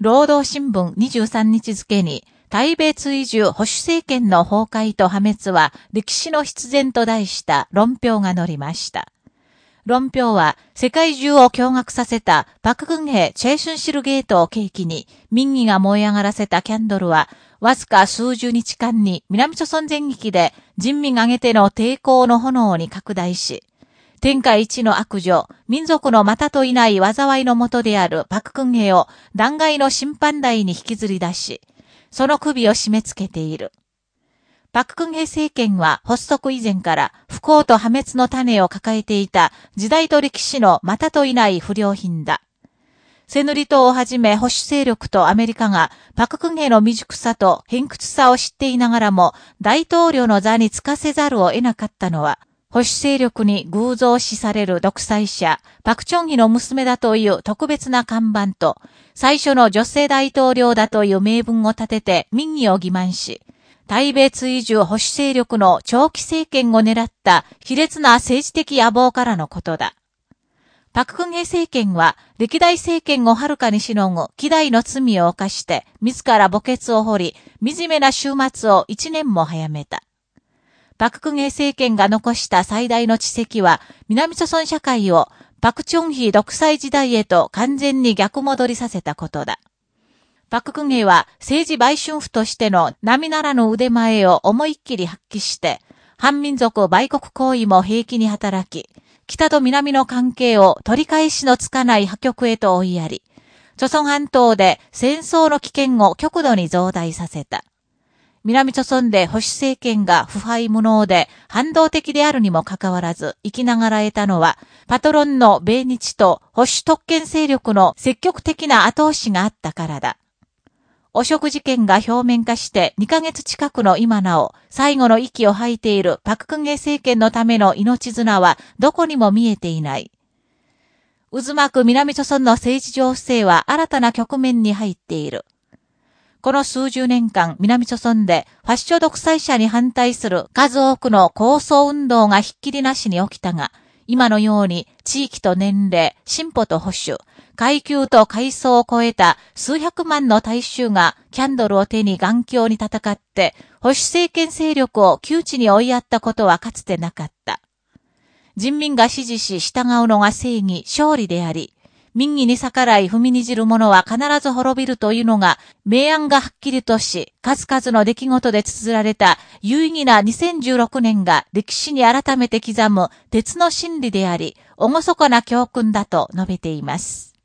労働新聞23日付に、対米追従保守政権の崩壊と破滅は歴史の必然と題した論評が載りました。論評は世界中を驚愕させたパククンヘチェイシュンシルゲートを契機に民意が燃え上がらせたキャンドルはわずか数十日間に南朝鮮全域で人民挙げての抵抗の炎に拡大し、天下一の悪女、民族のまたといない災いのもとであるパククンヘを弾劾の審判台に引きずり出し、その首を締め付けている。パククンヘ政権は発足以前から不幸と破滅の種を抱えていた時代と歴史のまたといない不良品だ。セヌリ島をはじめ保守勢力とアメリカがパククンヘの未熟さと偏屈さを知っていながらも大統領の座につかせざるを得なかったのは保守勢力に偶像視される独裁者、パクチョンヒの娘だという特別な看板と、最初の女性大統領だという名分を立てて民意を欺瞞し、対米追従保守勢力の長期政権を狙った卑劣な政治的野望からのことだ。パククンヘ政権は歴代政権をはるかにしのぐ希代の罪を犯して自ら墓穴を掘り、惨めな終末を一年も早めた。パククンヘ政権が残した最大の知跡は南朝鮮社会をパクチョンヒ独裁時代へと完全に逆戻りさせたことだ。パククゲは政治売春婦としての並ならぬ腕前を思いっきり発揮して、反民族売国行為も平気に働き、北と南の関係を取り返しのつかない破局へと追いやり、朝鮮半島で戦争の危険を極度に増大させた。南朝鮮で保守政権が腐敗無能で反動的であるにもかかわらず生きながら得たのは、パトロンの米日と保守特権勢力の積極的な後押しがあったからだ。汚職事件が表面化して2ヶ月近くの今なお、最後の息を吐いているパククゲ政権のための命綱はどこにも見えていない。渦巻く南朝鮮の政治情勢は新たな局面に入っている。この数十年間、南朝鮮でファッション独裁者に反対する数多くの構想運動がひっきりなしに起きたが、今のように地域と年齢、進歩と保守、階級と階層を超えた数百万の大衆がキャンドルを手に眼鏡に戦って、保守政権勢力を窮地に追いやったことはかつてなかった。人民が支持し従うのが正義、勝利であり、民意に逆らい踏みにじる者は必ず滅びるというのが、明暗がはっきりとし、数々の出来事で綴られた有意義な2016年が歴史に改めて刻む鉄の真理であり、厳かな教訓だと述べています。